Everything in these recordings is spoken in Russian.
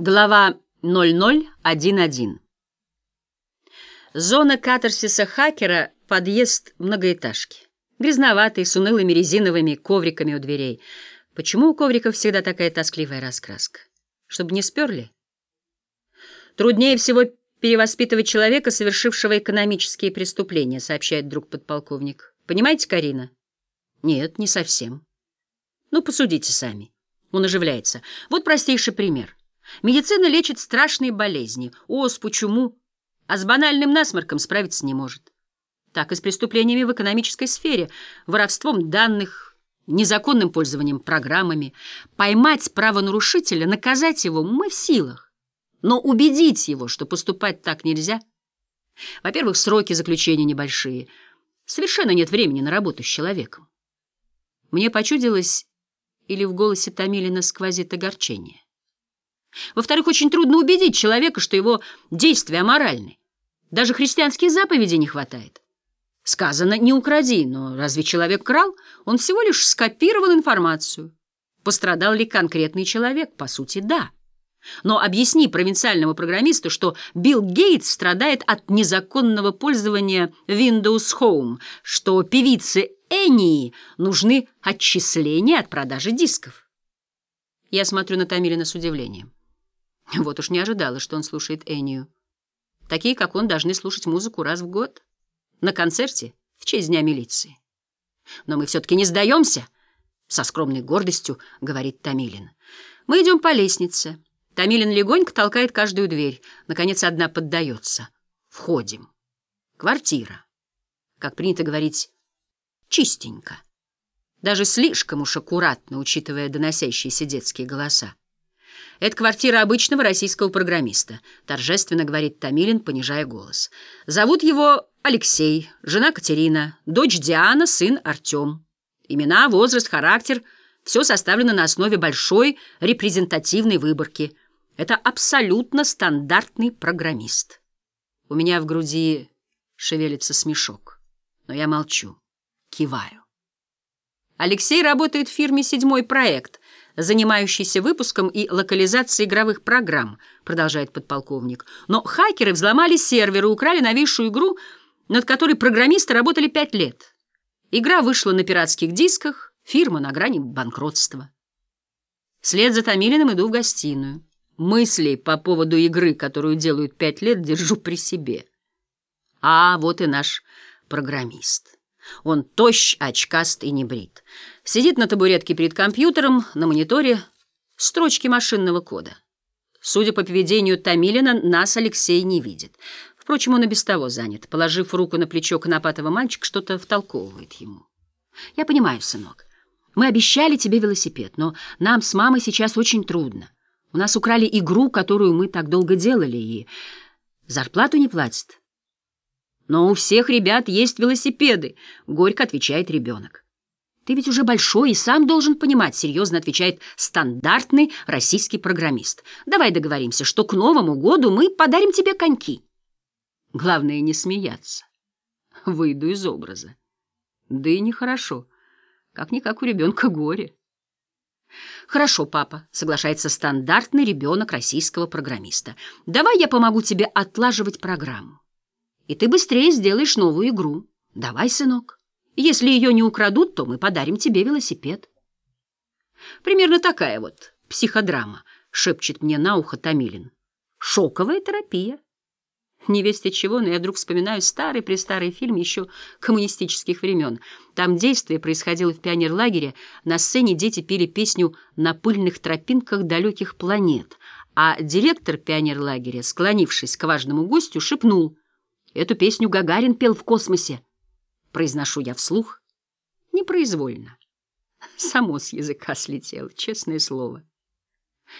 Глава 0011. Зона катарсиса хакера — подъезд многоэтажки. Грязноватый, с унылыми резиновыми ковриками у дверей. Почему у ковриков всегда такая тоскливая раскраска? Чтобы не сперли? Труднее всего перевоспитывать человека, совершившего экономические преступления, сообщает друг подполковник. Понимаете, Карина? Нет, не совсем. Ну, посудите сами. Он оживляется. Вот простейший пример. Медицина лечит страшные болезни, оспу, чуму, а с банальным насморком справиться не может. Так и с преступлениями в экономической сфере, воровством данных, незаконным пользованием программами. Поймать правонарушителя, наказать его мы в силах. Но убедить его, что поступать так нельзя. Во-первых, сроки заключения небольшие. Совершенно нет времени на работу с человеком. Мне почудилось, или в голосе Томилина сквозит огорчение. Во-вторых, очень трудно убедить человека, что его действия аморальны. Даже христианских заповедей не хватает. Сказано «не укради», но разве человек крал? Он всего лишь скопировал информацию. Пострадал ли конкретный человек? По сути, да. Но объясни провинциальному программисту, что Билл Гейтс страдает от незаконного пользования Windows Home, что певице Энии нужны отчисления от продажи дисков. Я смотрю на Тамилина с удивлением. Вот уж не ожидала, что он слушает Энию. Такие, как он, должны слушать музыку раз в год. На концерте в честь Дня милиции. Но мы все-таки не сдаемся, со скромной гордостью говорит Тамилин. Мы идем по лестнице. Тамилин легонько толкает каждую дверь. Наконец, одна поддается. Входим. Квартира. Как принято говорить, чистенько. Даже слишком уж аккуратно, учитывая доносящиеся детские голоса. Это квартира обычного российского программиста, торжественно говорит Томилин, понижая голос. Зовут его Алексей, жена Катерина, дочь Диана, сын Артем. Имена, возраст, характер – все составлено на основе большой репрезентативной выборки. Это абсолютно стандартный программист. У меня в груди шевелится смешок, но я молчу, киваю. Алексей работает в фирме «Седьмой проект», занимающийся выпуском и локализацией игровых программ, продолжает подполковник. Но хакеры взломали сервер и украли новейшую игру, над которой программисты работали пять лет. Игра вышла на пиратских дисках, фирма на грани банкротства. Вслед за Томилиным иду в гостиную. Мысли по поводу игры, которую делают пять лет, держу при себе. А вот и наш программист. Он тощ, очкаст и небрит. Сидит на табуретке перед компьютером, на мониторе строчки машинного кода. Судя по поведению Томилина, нас Алексей не видит. Впрочем, он и без того занят. Положив руку на плечо конопатого мальчика, что-то втолковывает ему. «Я понимаю, сынок. Мы обещали тебе велосипед, но нам с мамой сейчас очень трудно. У нас украли игру, которую мы так долго делали, и зарплату не платят». «Но у всех ребят есть велосипеды», — горько отвечает ребенок. «Ты ведь уже большой и сам должен понимать», — серьезно отвечает стандартный российский программист. «Давай договоримся, что к Новому году мы подарим тебе коньки». Главное не смеяться. Выйду из образа. Да и нехорошо. Как-никак у ребенка горе. «Хорошо, папа», — соглашается стандартный ребенок российского программиста. «Давай я помогу тебе отлаживать программу и ты быстрее сделаешь новую игру. Давай, сынок. Если ее не украдут, то мы подарим тебе велосипед. Примерно такая вот психодрама, шепчет мне на ухо Томилин. Шоковая терапия. Не весть от чего, но я вдруг вспоминаю старый-престарый фильм еще коммунистических времен. Там действие происходило в пионерлагере, на сцене дети пели песню «На пыльных тропинках далеких планет», а директор пионерлагеря, склонившись к важному гостю, шепнул — Эту песню Гагарин пел в космосе. Произношу я вслух. Непроизвольно. Само с языка слетело, честное слово.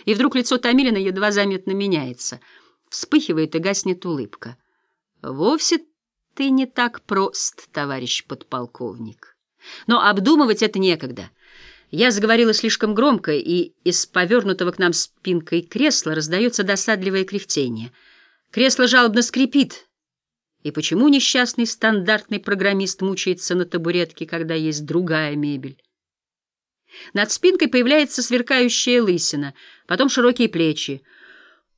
И вдруг лицо Томилина едва заметно меняется. Вспыхивает и гаснет улыбка. Вовсе ты не так прост, товарищ подполковник. Но обдумывать это некогда. Я заговорила слишком громко, и из повернутого к нам спинкой кресла раздается досадливое кряхтение. Кресло жалобно скрипит, и почему несчастный стандартный программист мучается на табуретке, когда есть другая мебель? Над спинкой появляется сверкающая лысина, потом широкие плечи.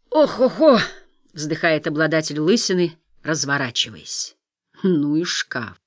«Ох-охо!» — вздыхает обладатель лысины, разворачиваясь. «Ну и шкаф!»